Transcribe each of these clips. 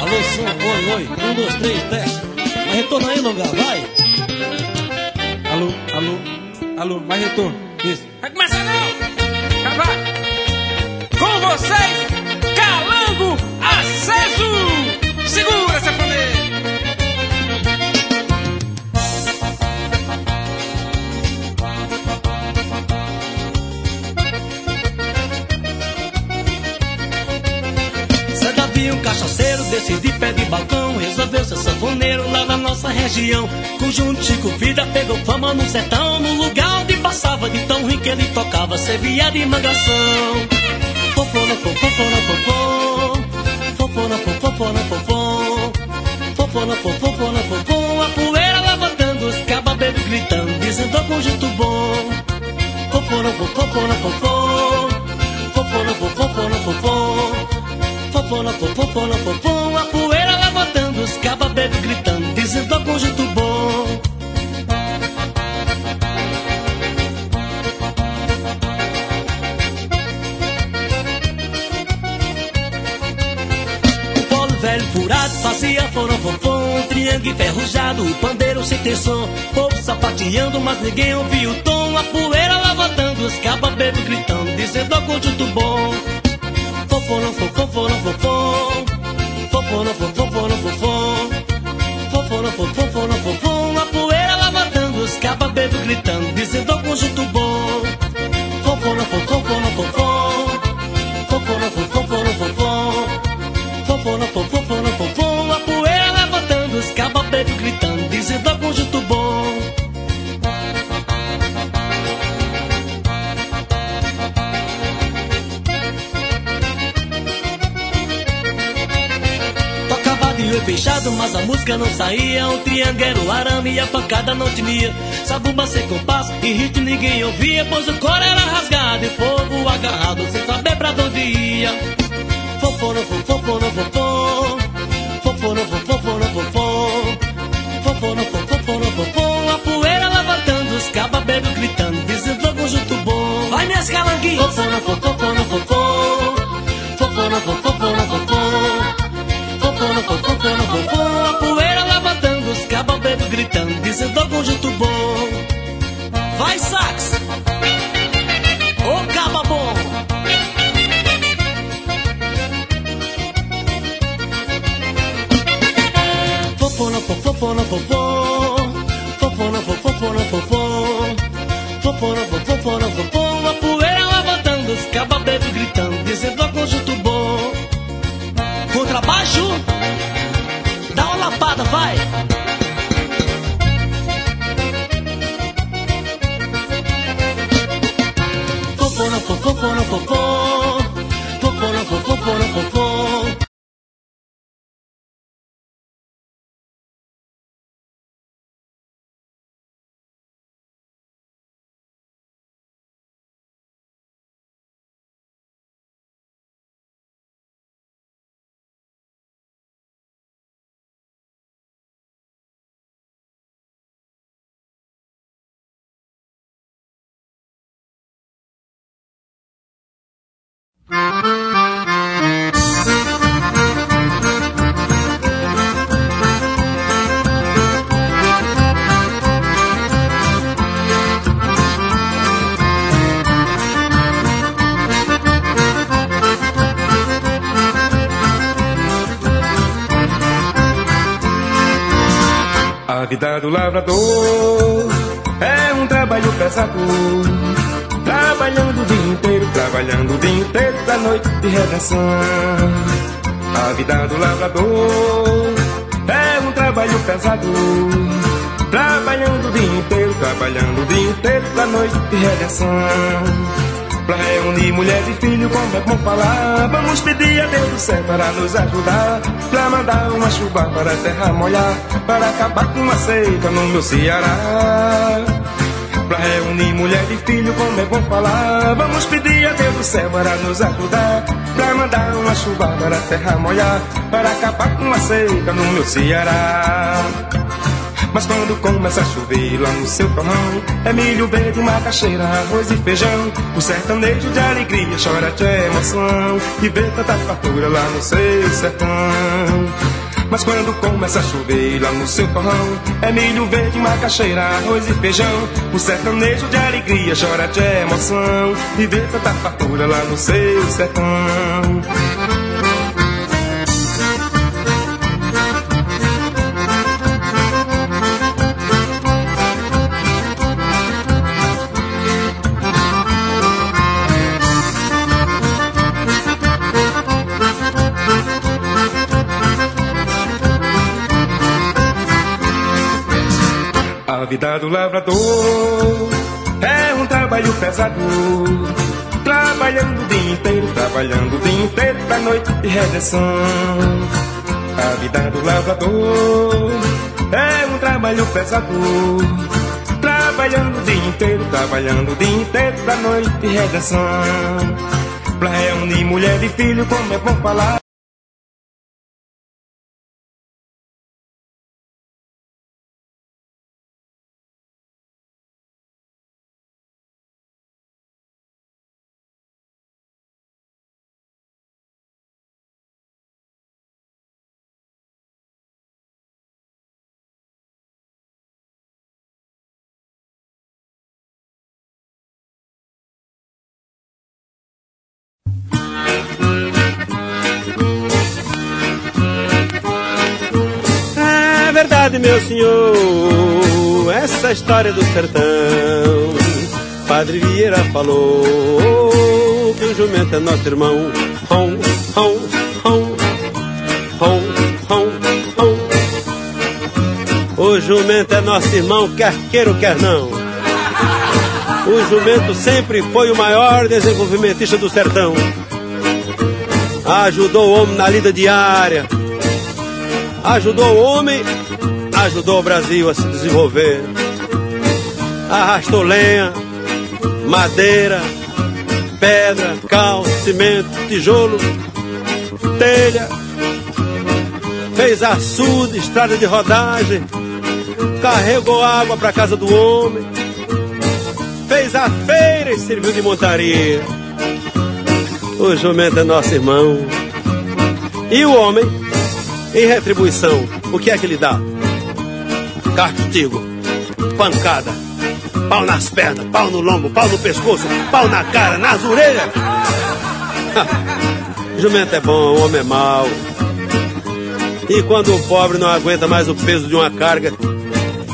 Alô, som, oi, oi. Um, dois, três, teste. Mas retorna aí, lugar, vai. Alô, alô, alô, mais retorno. Isso. Vai começar não! Vai! Com vocês, Calango Aceso! Segura, safoneiro! Zé um cachaceiro, desse de pé de balcão Resolveu ser sanfoneiro lá na nossa região Conjunto Chico Vida pegou fama no sertão No lugar onde passava de tão que ele tocava Servia de mangação Fofona, fofona, fofona Fofona, fofona, fofona Fofona, fofona, fofona A poeira levantando, os cababeiros gritando Dizendo ao conjunto bom Fofona, fofona, fofona Fofona, fofona, fofona Fofona, fofona, fofona A poeira levantando, os cababeiros gritando Dizendo ao conjunto bom. O polo velho furado fazia forofofom triângulo enferrujado, o pandeiro sem ter som Povo sapateando, mas ninguém ouvia o tom. A poeira levantando, os cababeiros gritando Dizendo ao conjunto bom A poeira levantando, os cababeiros gritando Dizendo ao conjunto bom. Fofona, fofona, fofom mas a música não saía. O triângulo era o arame e a pancada não tinha. Sabumba sem compasso e ritmo ninguém ouvia. Pois o coro era rasgado e fogo agarrado, sem saber pra onde ia. Fofona, fofona, fofona. Fofona, fofona, fofona. Fofona, fofona, fofona. A poeira levantando, os cababeiros gritando, dizendo ao conjunto bom. Vai minhas calanguinhas! Fofona, fofona, fofona. Cababeiros gritando, dizendo ao conjunto bom. Vai, sax! A vida do lavrador é um trabalho pesado. Trabalhando o dia inteiro, trabalhando o dia inteiro da noite de redenção. A vida do lavrador é um trabalho pesado. Trabalhando o dia inteiro, trabalhando o dia inteiro da noite de redenção. Pra reunir mulher e filho, como é bom falar. Vamos pedir a Deus do céu para nos ajudar. Pra mandar uma chuva para a terra molhar. Para acabar com a seca no meu Ceará. Pra reunir mulher e filho, como é bom falar. Vamos pedir a Deus do céu para nos ajudar. Pra mandar uma chuva para a terra molhar. Para acabar com a seca no meu Ceará. Mas quando começa a chover lá no seu torrão, é milho verde, macaxeira, arroz e feijão. O sertanejo de alegria chora de emoção e vê tanta fartura lá no seu sertão. Mas quando começa a chover lá no seu torrão, é milho verde, macaxeira, arroz e feijão. O sertanejo de alegria chora de emoção e vê tanta fartura lá no seu sertão. Vida do lavrador é um trabalho pesado. Trabalhando o dia inteiro, trabalhando o dia inteiro da noite de redenção. A vida do lavrador é um trabalho pesado. Trabalhando o dia inteiro, trabalhando o dia inteiro da noite de redenção. Pra reunir mulher e filho, como é bom falar. Senhor, essa história do sertão. Padre Vieira falou que o jumento é nosso irmão. Hom, hom, hom, hom, hom, hom. O jumento é nosso irmão, quer queira ou quer não. O jumento sempre foi o maior desenvolvimentista do sertão. Ajudou o homem na lida diária. Ajudou o homem ajudou o Brasil a se desenvolver. Arrastou lenha, madeira, pedra, cal, cimento, tijolo, telha. Fez açude, estrada de rodagem. Carregou água para casa do homem. Fez a feira e serviu de montaria. O jumento é nosso irmão. E o homem, em retribuição, o que é que ele dá? Castigo, pancada, pau nas pernas, pau no lombo, pau no pescoço, pau na cara, nas orelhas. Jumento é bom, homem é mau. E quando o pobre não aguenta mais o peso de uma carga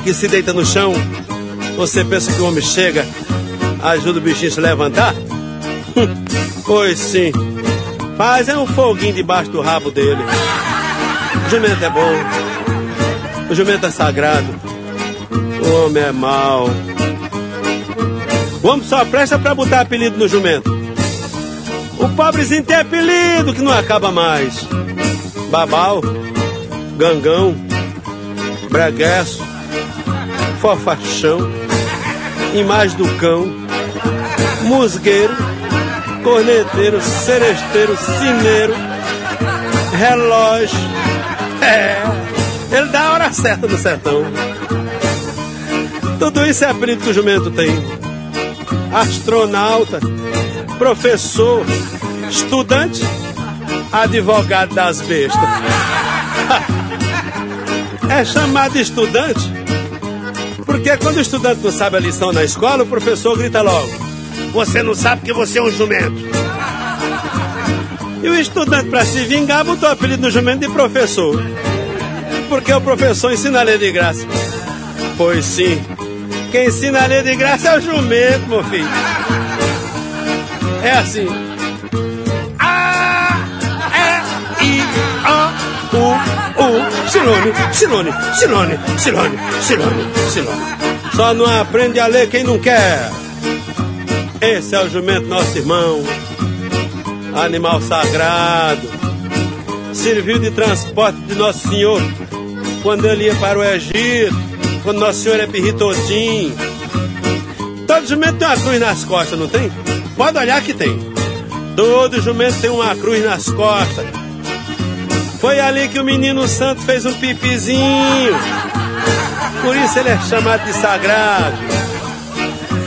que se deita no chão, você pensa que o homem chega, ajuda o bichinho a se levantar? pois sim. Mas é um foguinho debaixo do rabo dele. Jumento é bom. O jumento é sagrado. O homem é mau. O homem só presta para botar apelido no jumento. O pobrezinho tem apelido que não acaba mais. Babau, gangão, bregueço, fofachão, imagem do cão, musgueiro, corneteiro, seresteiro, cineiro, relógio. É. Ele dá a hora certa no sertão. Tudo isso é apelido que o jumento tem. Astronauta, professor, estudante, advogado das bestas. É chamado estudante porque quando o estudante não sabe a lição na escola, o professor grita logo: Você não sabe que você é um jumento. E o estudante, para se vingar, botou o apelido do jumento de professor porque o professor ensina a ler de graça. Pois sim, quem ensina a ler de graça é o jumento, meu filho. É assim. A, E, I, O, U, Silone, Silone, Silone, Silone, Silone, Silone. Só não aprende a ler quem não quer. Esse é o jumento, nosso irmão. Animal sagrado. Serviu de transporte de Nosso Senhor quando ele ia para o Egito, quando Nosso Senhor é pirritotinho. Todo jumento tem uma cruz nas costas, não tem? Pode olhar que tem. Todo jumento tem uma cruz nas costas. Foi ali que o menino santo fez um pipizinho. Por isso ele é chamado de sagrado.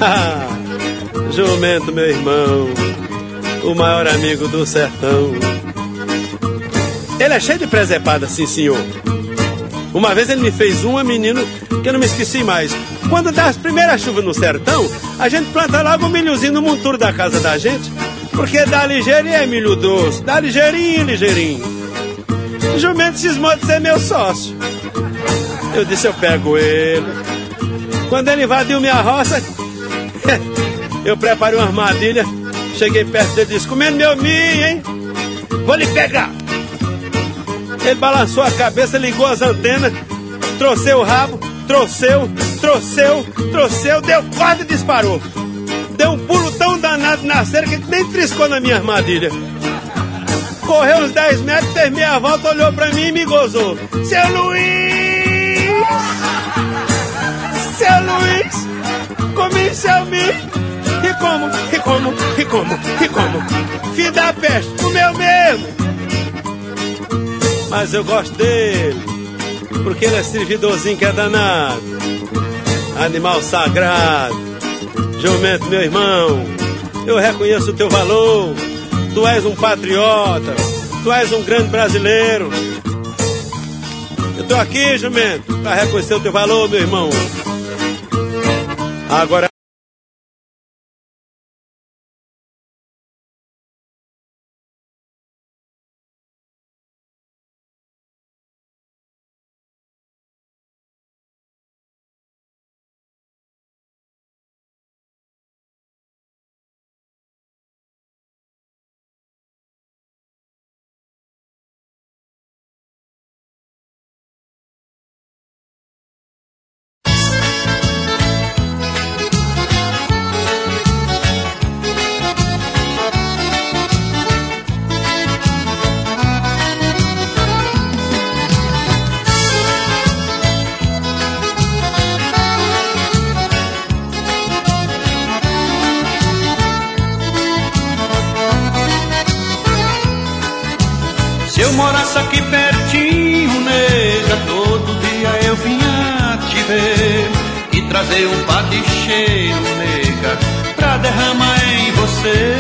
Jumento, meu irmão, o maior amigo do sertão. Ele é cheio de presepada, sim, senhor. Uma vez ele me fez uma, menino, que eu não me esqueci mais. Quando dá as primeiras chuvas no sertão, a gente planta logo um milhozinho no monturo da casa da gente, porque dá ligeirinho é milho doce, dá ligeirinho, ligeirinho. Jumento cismou de ser meu sócio. Eu disse, eu pego ele. Quando ele invadiu minha roça, eu preparei uma armadilha, cheguei perto dele e disse, comendo meu milho, hein? Vou lhe pegar. Ele balançou a cabeça, ligou as antenas, trouxeu o rabo, trouxeu, trouxeu, trouxeu, deu corda e disparou. Deu um pulo tão danado na cerca que nem triscou na minha armadilha. Correu uns 10 metros, fez meia volta, olhou pra mim e me gozou. Seu Luiz! Seu Luiz! Comi seu milho! E como, e como, e como, e como? Filho da peste! Mas eu gosto dele, porque ele é servidorzinho que é danado, animal sagrado, jumento, meu irmão, eu reconheço o teu valor, tu és um patriota, tu és um grande brasileiro. Eu tô aqui, jumento, para reconhecer o teu valor, meu irmão. Agora trazer um paticheiro, nega, pra derramar em você.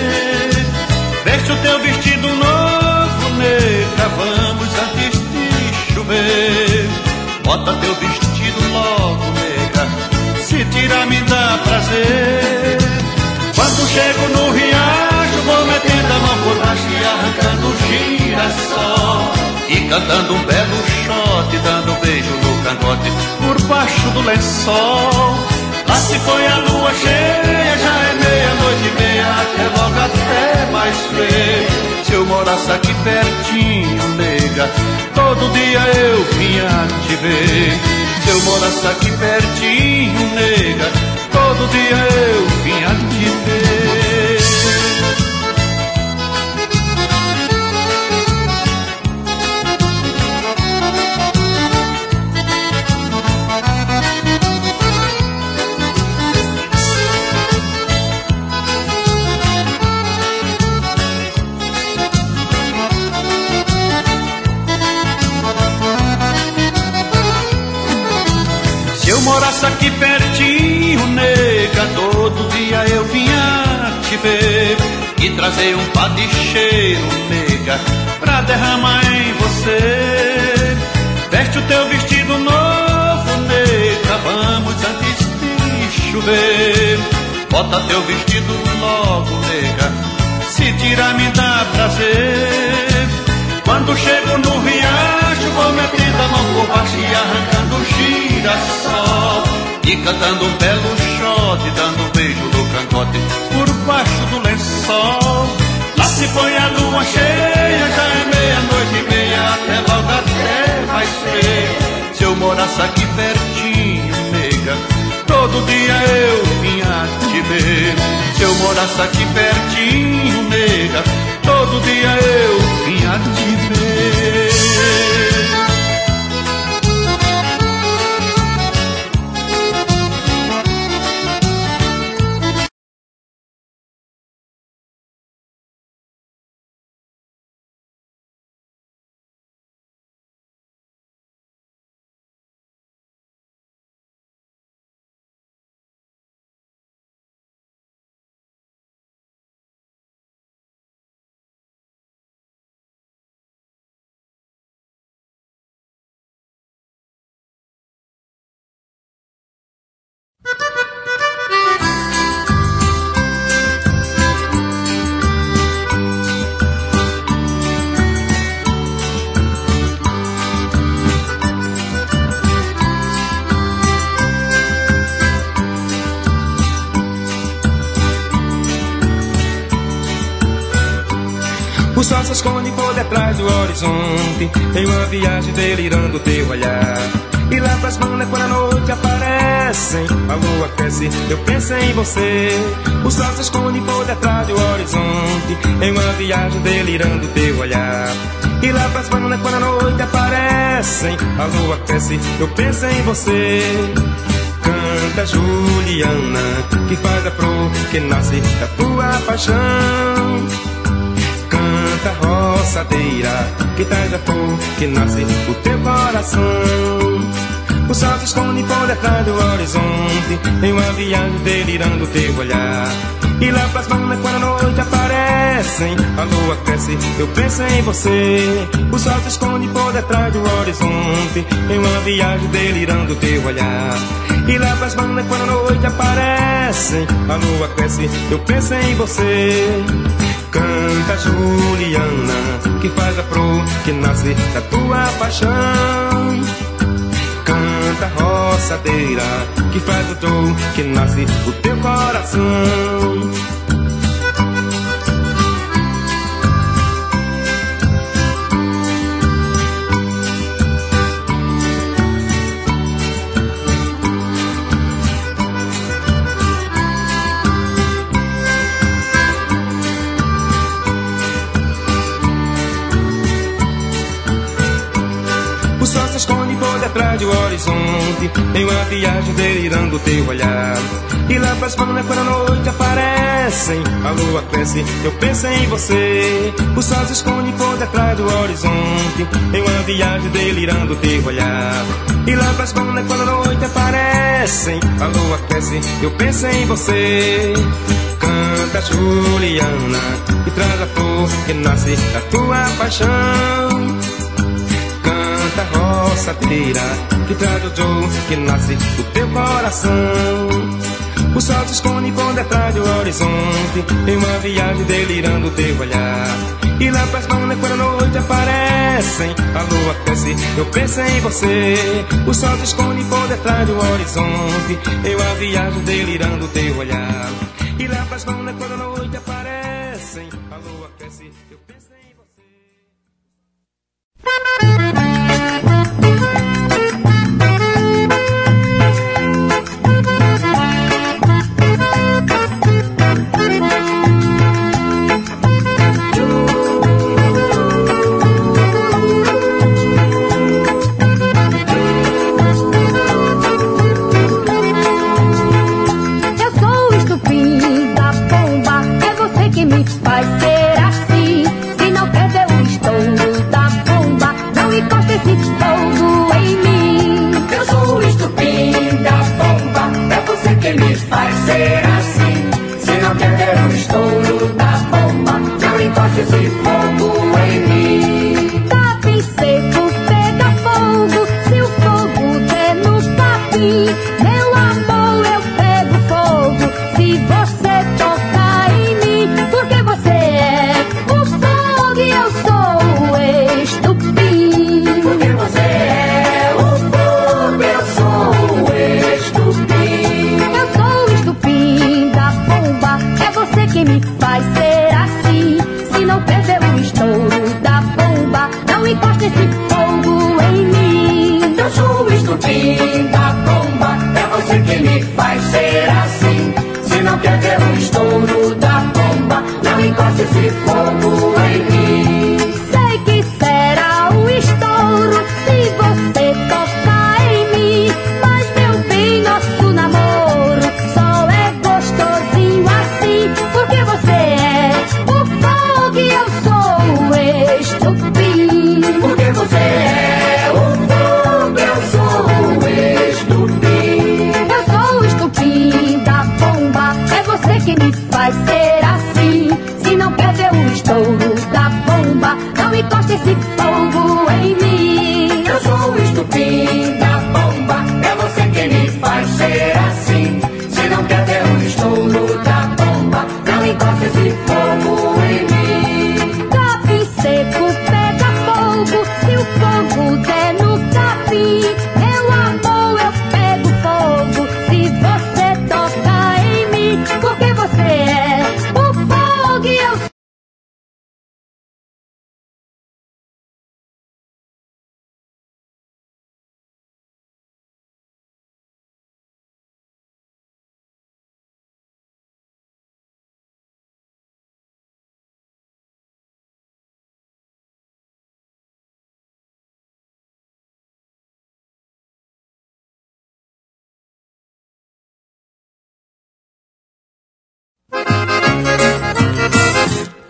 Veste o teu vestido novo, nega, vamos antes de chover. Bota teu vestido logo, nega, se tira me dá prazer. Quando chego no riacho, vou metendo a mão por baixo e arrancando girassol. E cantando um belo shot, dando um beijo no cangote por baixo do lençol. Lá se foi a lua cheia, já é meia-noite e meia, até logo até mais ver. Se eu morasse aqui pertinho, nega, todo dia eu vinha te ver. Eu morasse aqui pertinho, nega, todo dia eu vinha te ver. Morasse aqui pertinho, nega, todo dia eu vinha te ver e trazer um paticheiro, nega, pra derramar em você. Veste o teu vestido novo, nega, vamos antes de chover. Bota teu vestido logo, nega, se tira me dá prazer. Quando chego no riacho, vou metendo a mão por baixo e arrancando girassol. E cantando um belo shot, dando um beijo no cangote por baixo do lençol. Lá se põe a lua cheia, já é meia-noite e meia, até logo até vai ser. Se eu morasse aqui pertinho, nega, todo dia eu vinha te ver. Se eu morasse aqui pertinho, nega, todo dia eu vinha te ver. O sol se esconde por detrás do horizonte. Em uma viagem delirando teu olhar. E lá pras manas quando a noite aparecem A lua cresce, eu penso em você. O sol se esconde por detrás do horizonte. Em uma viagem delirando teu olhar. E lá pras manas quando a noite aparecem A lua cresce, eu penso em você. Canta Juliana, que faz a flor que nasce da tua paixão canta roçadeira que traz a flor que nasce do teu coração. O sol se esconde por detrás do horizonte Em uma viagem delirando teu olhar. E lá pras manas quando a noite aparecem A lua cresce, eu penso em você. O sol se esconde por detrás do horizonte Em uma viagem delirando teu olhar. E lá pras manas quando a noite aparecem A lua cresce, eu penso em você Canta Juliana, que faz a flor que nasce da tua paixão. Canta roçadeira, que faz o dor que nasce do teu coração. Atrás do horizonte Em uma viagem delirando teu olhar. E lá pras manas quando a noite aparecem A lua cresce, eu penso em você. O sol se esconde por detrás do horizonte Em uma viagem delirando teu olhar. E lá pras manas quando a noite aparecem A lua cresce, eu penso em você. Canta Juliana E traz a flor que nasce da tua paixão que traz o Joe que nasce do teu coração. O sol se esconde por detrás do horizonte Em uma viagem delirando teu olhar. E lá pras manas quando a noite aparecem A lua cresce, eu penso em você. O sol se esconde por detrás do horizonte Em uma viagem delirando teu olhar. E lá pras manas quando a noite aparecem A lua cresce, eu penso em você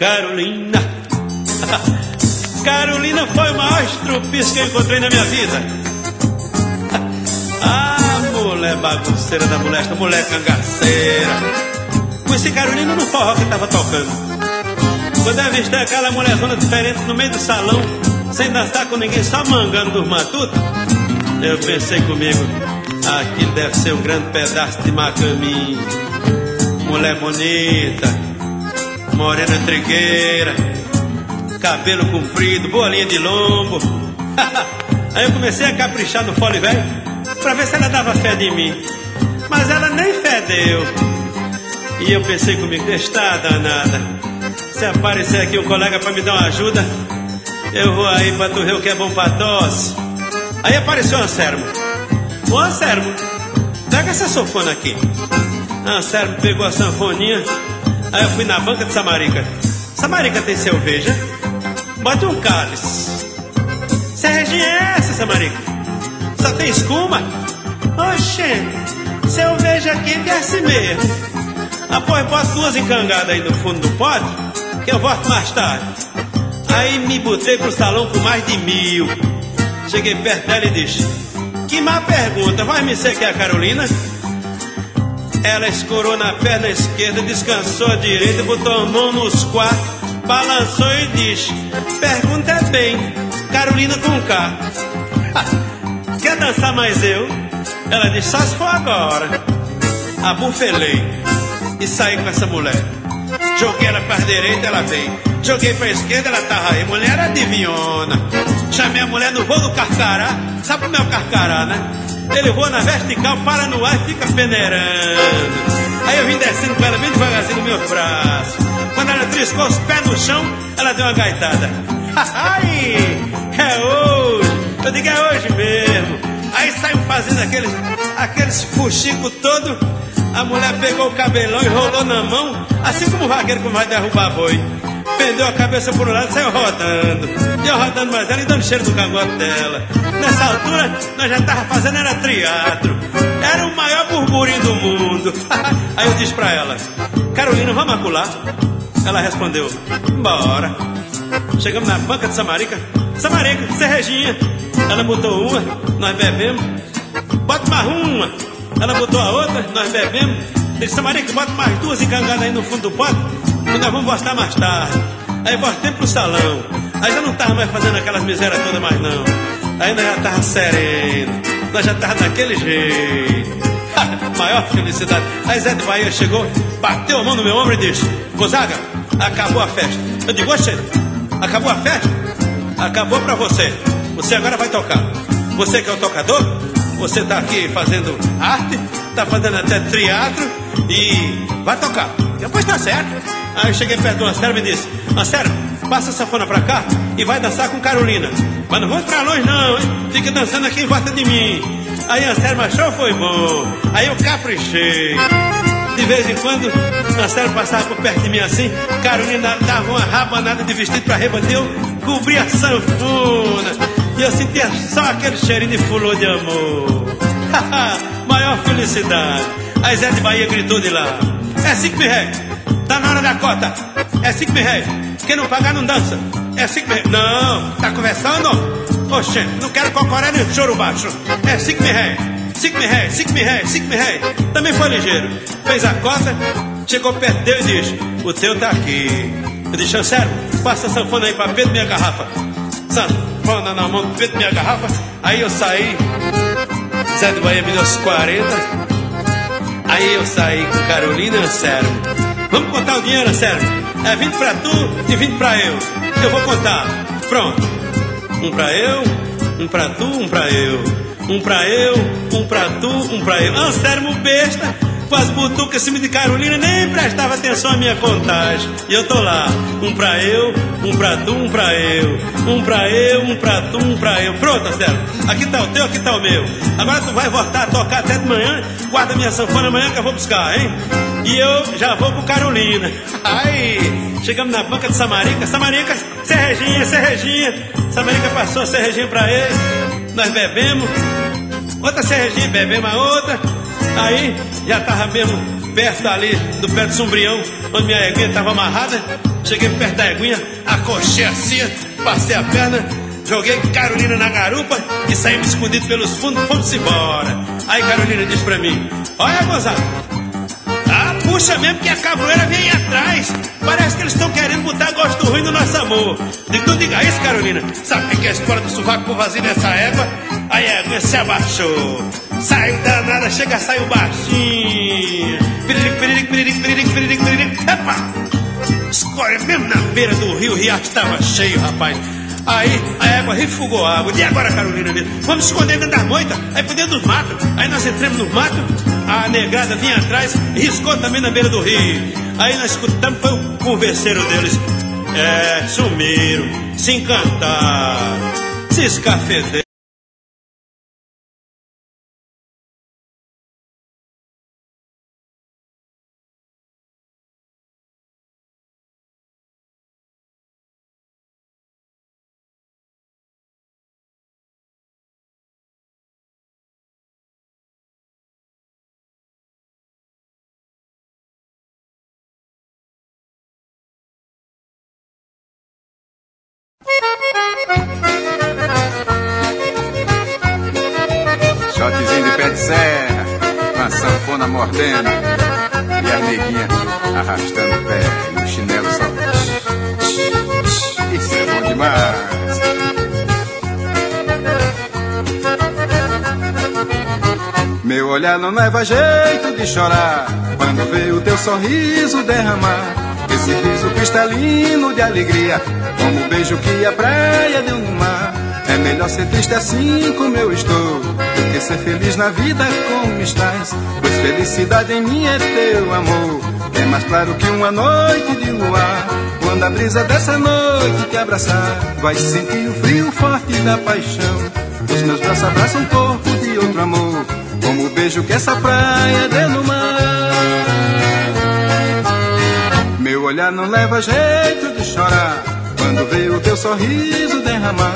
Carolina. Carolina foi o maior estrupício que eu encontrei na minha vida. ah, mulher bagunceira da molesta, mulher cangaceira. Conheci Carolina no forró que tava tocando. Quando eu avistei aquela mulherzona diferente no meio do salão, sem dançar com ninguém, só mangando dos matutos, eu pensei comigo, aquilo deve ser um grande pedaço de macaminho. Mulher bonita, morena trigueira, cabelo comprido, boa linha de lombo. Aí eu comecei a caprichar no fole velho pra ver se ela dava fé de mim. Mas ela nem fé deu. E eu pensei comigo, está danada. Se aparecer aqui um colega pra me dar uma ajuda, eu vou aí pra tu ver o que é bom pra tosse. Aí apareceu o Anselmo. O Anselmo, pega essa sofona aqui. Anselmo pegou a sanfoninha. Aí eu fui na banca de Samarica. Samarica tem cerveja? Bota um cálice. Serginha é essa, Samarica? Só tem espuma? Oxê, cerveja quente é assim mesmo. Após bota duas encangadas aí no fundo do pote, que eu volto mais tarde. Aí me botei pro salão com mais de mil. Cheguei perto dela e disse: Que má pergunta, vai me ser que é a Carolina? Ela escorou na perna esquerda, descansou a direita, botou a mão nos quatro, balançou e disse: Pergunta é bem, Carolina com K. Quer dançar mais eu? Ela disse: Só se for agora. Abufelei e saí com essa mulher. Joguei ela para direita, ela veio. Joguei para esquerda, ela tava aí. Mulher adivinhona. Chamei a mulher no voo do carcará. Sabe como é o carcará, né? Ele voa na vertical, para no ar e fica peneirando. Aí eu vim descendo com ela bem devagarzinho no meu braço. Quando ela triscou os pés no chão, ela deu uma gaitada. Ai, é hoje. Eu digo, é hoje mesmo. Aí saiu fazendo aqueles, aqueles fuxicos todo. A mulher pegou o cabelão e rolou na mão, assim como o vaqueiro que vai derrubar boi. Pendeu a cabeça por um lado e saiu rodando. E rodando mais ela e dando cheiro do cangote dela. Nessa altura, nós já tava fazendo era teatro. Era o maior burburinho do mundo. Aí eu disse pra ela, Carolina, vamos acular? Ela respondeu, bora. Chegamos na banca de Samarica. Samarica, Serreginha. Ela botou uma, nós bebemos. Bota mais uma. Ela botou a outra, nós bebemos. Disse, Samarica, bota mais duas encangadas aí no fundo do pote, que nós vamos gostar mais tarde. Aí voltei pro salão. Aí já não tava mais fazendo aquelas misérias todas mais não. Aí nós já tava sereno. Nós já tava daquele jeito. Maior felicidade. Aí Zé de Bahia chegou, bateu a mão no meu ombro e disse: Gonzaga, acabou a festa. Eu digo, oxe, acabou a festa? Acabou pra você. Você agora vai tocar. Você que é o tocador, você tá aqui fazendo arte, tá fazendo até teatro e vai tocar. Depois tá certo. Aí eu cheguei perto do Anselmo e disse: Anselmo, passa essa fona pra cá e vai dançar com Carolina. Mas não vou pra longe não, hein? Fica dançando aqui em volta de mim. Aí Anselmo achou foi bom. Aí eu caprichei. De vez em quando, Anselmo passava por perto de mim assim, Carolina dava uma rabanada de vestido pra rebater, eu cobria a sanfona. E eu sentia só aquele cheirinho de fulô de amor. Maior felicidade. Aí Zé de Bahia gritou de lá. É cinco mil réis. Tá na hora da cota. É cinco mil réis. Quem não pagar não dança. É cinco mil réis. Não, tá conversando? Oxe, não quero cocoré nem choro baixo. É cinco mil réis. Cinco mil réis, cinco mil réis, cinco mil réis. Também foi ligeiro. Fez a cota, chegou perto dele e disse: O teu tá aqui. Eu disse: Chancelo, passa a sanfona aí pra Pedro minha garrafa. Sanfona na mão, Pedro minha garrafa. Aí eu saí. Zé do Bahia me deu os 40. Aí eu saí com Carolina Anselmo. Vamos contar o dinheiro, Anselmo. É 20 pra tu e 20 pra eu. Eu vou contar. Pronto. Um pra eu, um pra tu, um pra eu. Um pra eu, um pra tu, um pra eu. Anselmo besta, com as butucas em cima de Carolina, nem prestava atenção à minha contagem. E eu tô lá. Um pra eu, um pra tu, um pra eu. Um pra eu, um pra tu, um pra eu. Pronto, Anselmo. Aqui tá o teu, aqui tá o meu. Agora tu vai voltar a tocar até de manhã. Guarda minha sanfona amanhã que eu vou buscar, hein? E eu já vou com Carolina. Aí, chegamos na banca de Samarica. Samarica, Serreginha, Serreginha. Samarica passou a Serreginha pra ele. Nós bebemos. Outra Serreginha, bebemos a outra. Aí, já tava mesmo perto ali, do pé do sombrião, onde minha eguinha estava amarrada. Cheguei perto da eguinha, acochei assim, passei a perna, joguei Carolina na garupa e saímos escondidos pelos fundos, fomos embora. Aí Carolina disse pra mim: Olha, gozado, ah, puxa mesmo que a cabroeira vem atrás. Parece que eles estão querendo botar gosto ruim no nosso amor. Digo, tu diga isso, Carolina. Sabe o que é a história do sovaco por vazio nessa égua? Aí a égua se abaixou. Saiu danada, chega, saiu baixinho. Piriric, piriric, piriric, piriric, piriric, piriric. Epa! Escolha mesmo na beira do rio, o riacho estava cheio, rapaz. Aí a égua refugou a água. E agora, Carolina mesmo? Vamos esconder dentro das moitas, aí por dentro dos matos. Aí nós entramos nos matos, a negrada vinha atrás, riscou também na beira do rio. Aí nós escutamos, foi o converseiro deles. É, sumiram, se encantaram, se escafederam. Shotzinho de pé de serra, com sanfona mordendo e a neguinha arrastando o pé e o chinelo só. Isso é bom demais. Meu olhar não leva jeito de chorar quando vê o teu sorriso derramar. Esse riso cristalino de alegria, como o beijo que a praia deu no mar. É melhor ser triste assim como eu estou, do que ser feliz na vida como estás. Pois felicidade em mim é teu amor, é mais claro que uma noite de luar. Quando a brisa dessa noite te abraçar, vai sentir o frio forte da paixão. Os meus braços abraçam o corpo de outro amor, como o beijo que essa praia deu no mar. Olhar não leva jeito de chorar quando vê o teu sorriso derramar.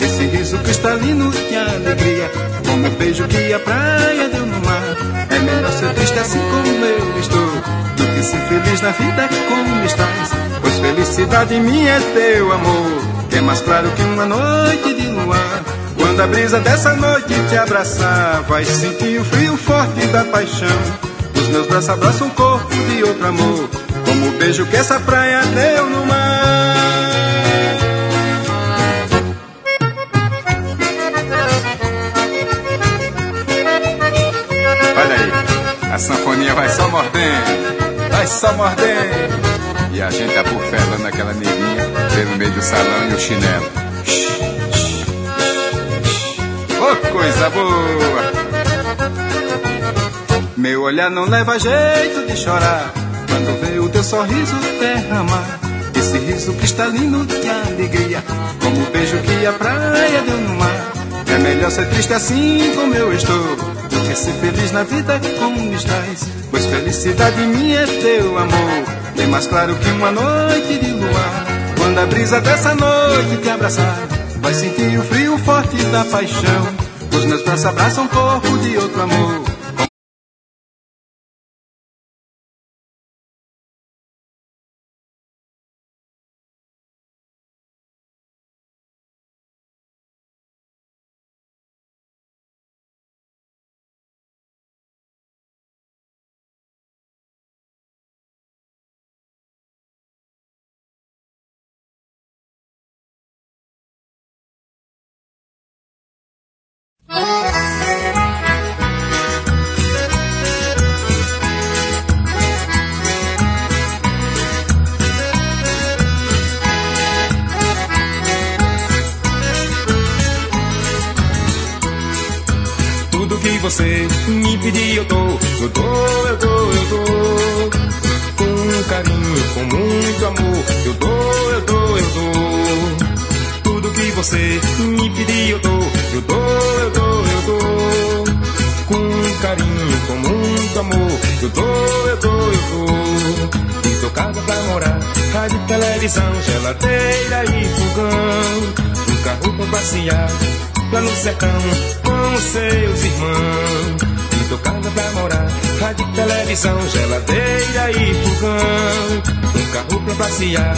Esse riso cristalino de alegria, como o beijo que a praia deu no mar. É melhor ser triste assim como eu estou, do que ser feliz na vida como estás. Pois felicidade em mim é teu amor, que é mais claro que uma noite de luar. Quando a brisa dessa noite te abraçar, vai sentir o frio forte da paixão. Os meus braços abraçam o corpo de outro amor, como o beijo que essa praia deu no mar. Olha aí, a sanfoninha vai só mordendo, vai só mordendo. E a gente abufelando aquela neguinha pelo meio do salão e o chinelo. Coisa boa! Meu olhar não leva jeito de chorar quando vê o teu sorriso derramar. Esse riso cristalino de alegria, como o beijo que a praia deu no mar. É melhor ser triste assim como eu estou, do que ser feliz na vida como estás. Pois felicidade minha é teu amor, bem mais claro que uma noite de luar. Quando a brisa dessa noite te abraçar, vai sentir o frio forte da paixão. Os meus braços abraçam o corpo de outro amor. Você me pedir eu dou, eu dou, eu dou, eu dou. Com carinho, com muito amor, eu dou, eu dou, eu dou. Tudo que você me pedir eu dou, eu dou, eu dou, eu dou. Com carinho, com muito amor, eu dou, eu dou, eu dou. E tô casa pra morar, rádio, televisão, geladeira e fogão. Um carro pra passear, lá no sertão, com os seus irmãos. E tô casa pra morar, rádio, televisão, geladeira e fogão. Um carro pra passear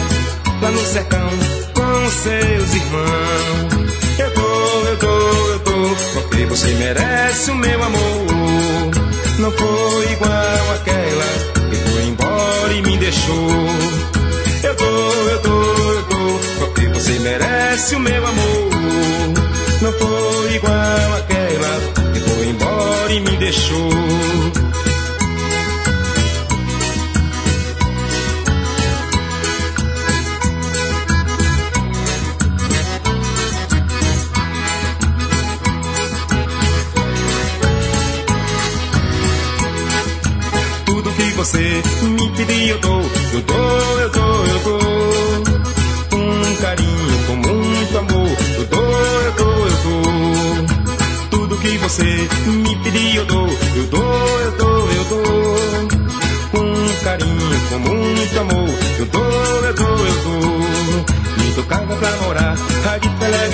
lá no sertão com seus irmãos. Eu tô, eu tô, eu tô, porque você merece o meu amor. Não foi igual aquela que foi embora e me deixou. Eu tô, eu tô, eu tô, porque você merece o meu amor. Não foi igual aquela que foi embora e me deixou.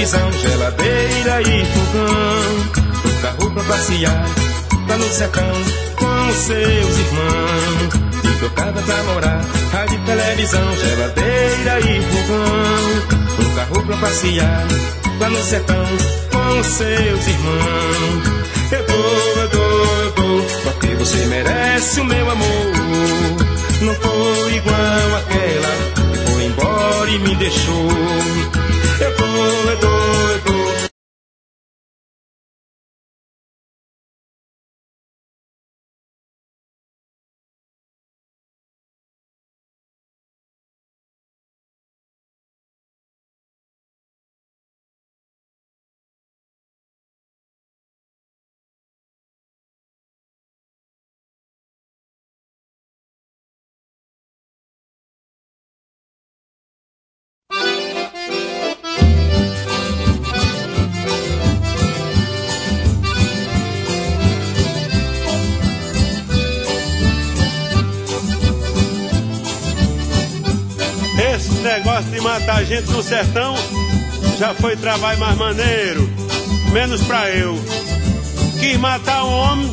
Televisão, geladeira e fogão. Um carro pra passear, lá no sertão com seus irmãos. E tocada pra morar, rádio, televisão, geladeira e fogão. Um carro pra passear, lá no sertão, com seus irmãos. Eu dou, eu dou, eu dou, porque você merece o meu amor. Não foi igual aquela que foi embora e me deixou. Eu dou, eu dou, eu dou. De matar gente no sertão já foi trabalho mais maneiro, menos pra eu. Quis matar um homem,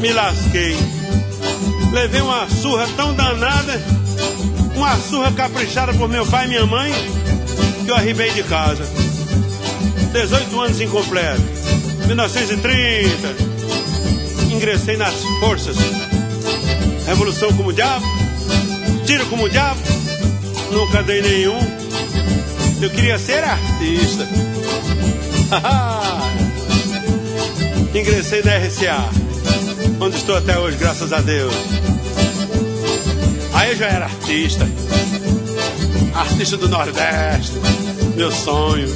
me lasquei. Levei uma surra tão danada, uma surra caprichada por meu pai e minha mãe, que eu arribei de casa. 18 anos incompleto. 1930. Ingressei nas forças. Revolução como diabo, tiro como diabo, nunca dei nenhum. Eu queria ser artista. Ingressei na RCA, onde estou até hoje, graças a Deus. Aí eu já era artista. Artista do Nordeste, meu sonho.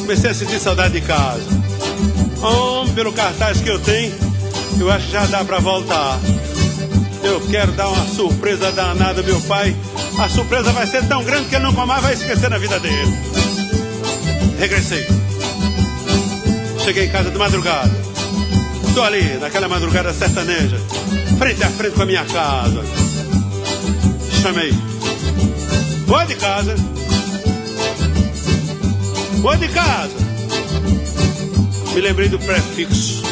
Comecei a sentir saudade de casa. Homem, pelo cartaz que eu tenho, eu acho que já dá para voltar. Eu quero dar uma surpresa danada, meu pai. A surpresa vai ser tão grande que ele nunca mais vai esquecer na vida dele. Regressei. Cheguei em casa de madrugada. Estou ali, naquela madrugada sertaneja, frente a frente com a minha casa. Chamei. Vou de casa. Vou de casa. Me lembrei do prefixo.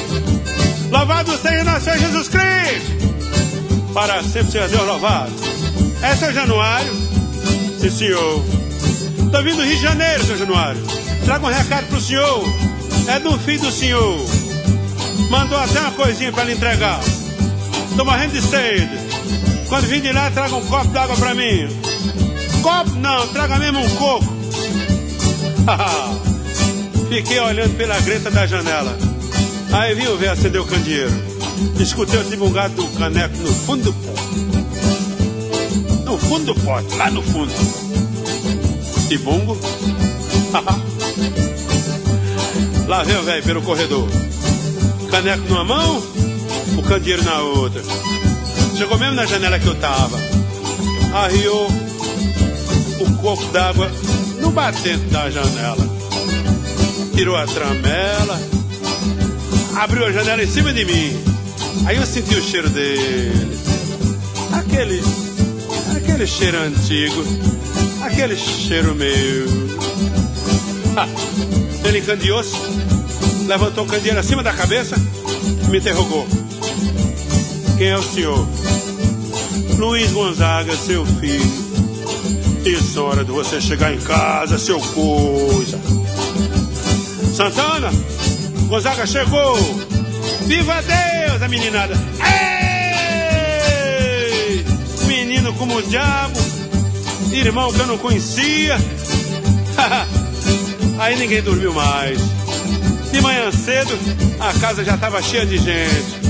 Louvado seja nosso Senhor Jesus Cristo! Para sempre ser Deus louvado. É seu Januário? Sim, senhor. Estou vindo do Rio de Janeiro, seu Januário. Traga um recado pro senhor. É do filho do senhor. Mandou até uma coisinha para lhe entregar. Estou morrendo de sede. Quando vim de lá, traga um copo d'água para mim. Copo não, traga mesmo um coco. Fiquei olhando pela greta da janela. Aí vi o ver acender o candeeiro. Escutei o tibungado do caneco no fundo do pote. No fundo do pote, lá no fundo. Tibungo. lá vem o velho pelo corredor. Caneco numa mão, o candeeiro na outra. Chegou mesmo na janela que eu tava. Arriou o copo d'água no batente da janela. Tirou a tramela, abriu a janela em cima de mim. Aí eu senti o cheiro dele. Aquele. Aquele cheiro antigo. Aquele cheiro meu. Ele encandeou-se, levantou o candeeiro acima da cabeça e me interrogou. Quem é o senhor? Luiz Gonzaga, seu filho. Isso é hora de você chegar em casa, seu coisa. Santana, Gonzaga chegou! Viva Deus! da meninada. Ei! Menino como o diabo, irmão que eu não conhecia. Aí ninguém dormiu mais. De manhã cedo, a casa já estava cheia de gente.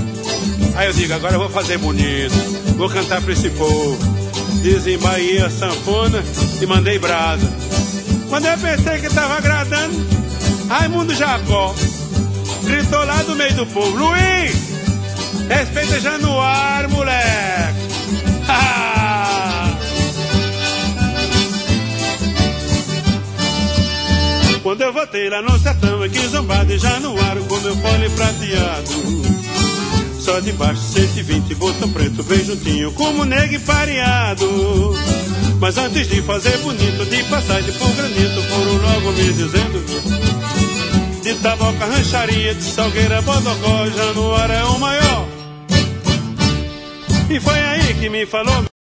Aí eu digo, agora eu vou fazer bonito, vou cantar para esse povo. Desembaiei a sanfona e mandei brasa. Quando eu pensei que tava agradando, Raimundo Jacó gritou lá do meio do povo: Luiz, Respeita já no ar, moleque. Quando eu voltei lá no sertão, aqui zombado em Januário, com meu pole prateado. Só de baixo, 120, botão preto, bem juntinho, como negro pareado. Mas antes de fazer bonito, de passagem por granito, foram logo me dizendo: De taboca, rancharia, de salgueira, bodocó, Januário é o maior. E foi aí que me falou.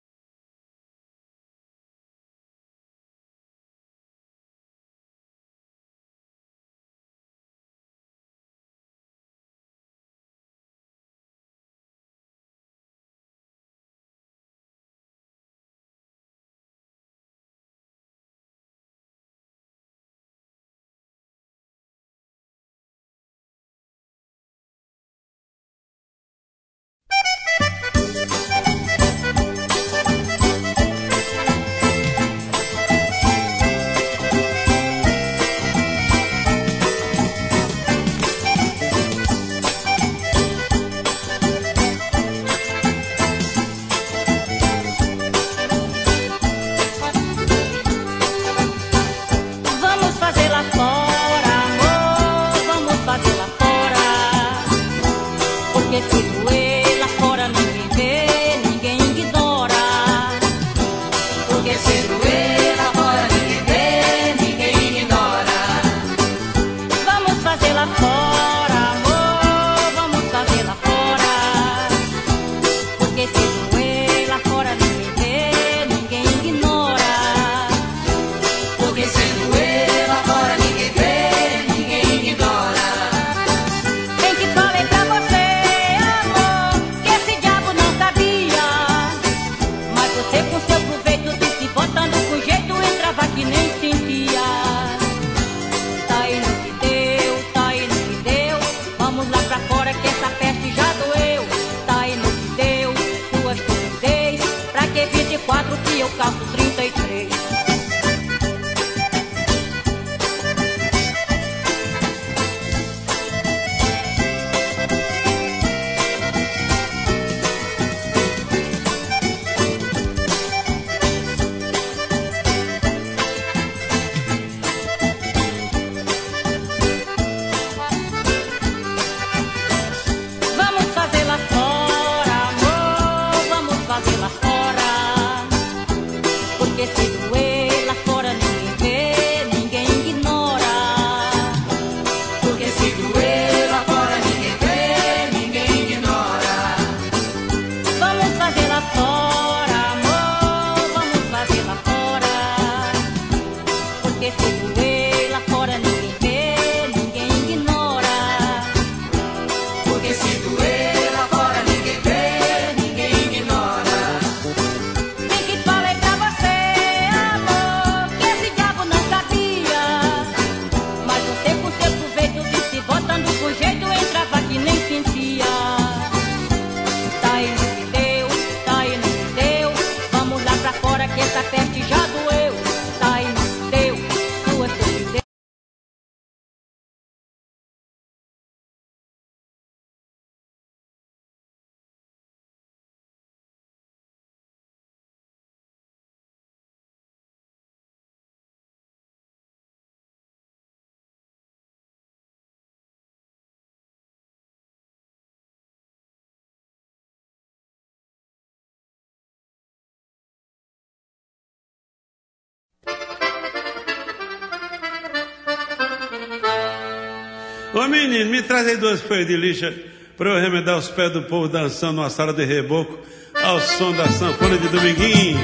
Ô menino, me traz aí duas folhas de lixa para eu remendar os pés do povo dançando numa sala de reboco ao som da sanfona de Dominguinho.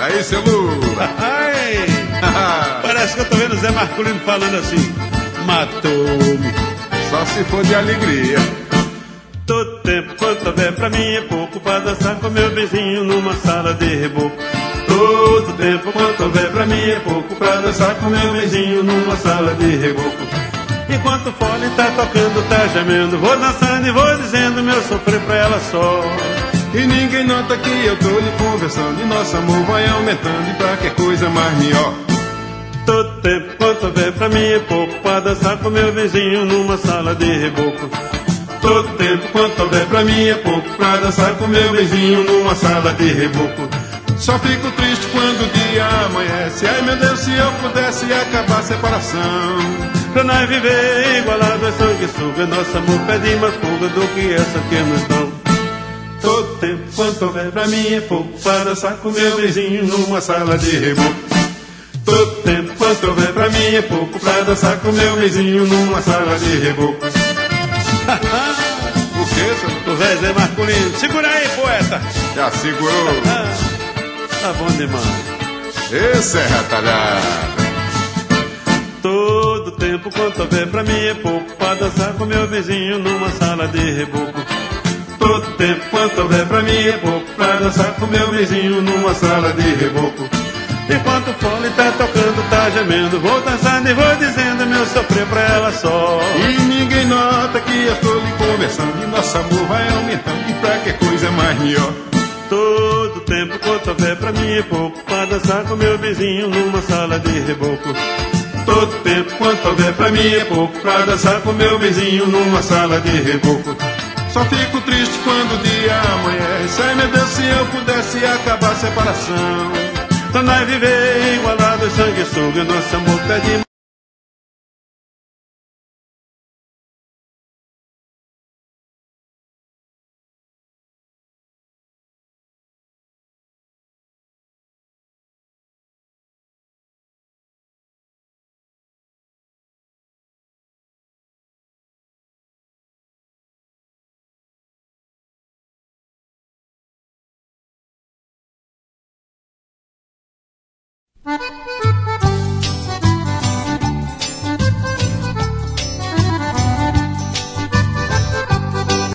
Aí, seu Lula! Parece que eu tô vendo Zé Marculino falando assim: Matou-me. Só se for de alegria. Todo tempo quanto houver pra mim é pouco pra dançar com meu vizinho numa sala de reboco. Todo tempo quanto houver pra mim é pouco pra dançar com meu vizinho numa sala de reboco. Enquanto o fole tá tocando, tá gemendo, vou dançando e vou dizendo meu sofrer pra ela só. E ninguém nota que eu tô lhe conversando. E nosso amor vai aumentando E pra que coisa mais melhor? Todo tempo quanto houver pra mim é pouco Pra dançar com meu vizinho numa sala de reboco. Todo tempo quanto houver pra mim é pouco Pra dançar com meu vizinho numa sala de reboco. Só fico triste quando o dia amanhece. Ai meu Deus, se eu pudesse acabar a separação Pra nós viver igualado é sanguessuga. Nosso amor pede mais fuga do que essa que nos dão Todo tempo quanto houver pra mim é pouco Pra dançar com meu vizinho numa sala de reboco Todo tempo quanto houver pra mim é pouco Pra dançar com meu vizinho numa sala de reboco O que, seu? O Zé Zé Marculino Segura aí, poeta. Já segurou. Ah, Tá bom demais. Esse é retalhado tempo quanto houver pra mim é pouco Pra dançar com meu vizinho numa sala de reboco. Todo tempo quanto houver pra mim é pouco Pra dançar com meu vizinho numa sala de reboco. Enquanto o fole tá tocando, tá gemendo. Vou dançando e vou dizendo meu sofrer pra ela só. E ninguém nota que eu estou lhe conversando. E nosso amor vai aumentando. E pra que coisa mais melhor? Todo tempo quanto houver pra mim é pouco Pra dançar com meu vizinho numa sala de reboco Todo tempo quanto houver pra mim é pouco Pra dançar com meu vizinho numa sala de reboco. Só fico triste quando o dia amanhece Ai meu Deus, se eu pudesse acabar a separação. Pra nós viver igualados, sanguessuga Nosso amor pede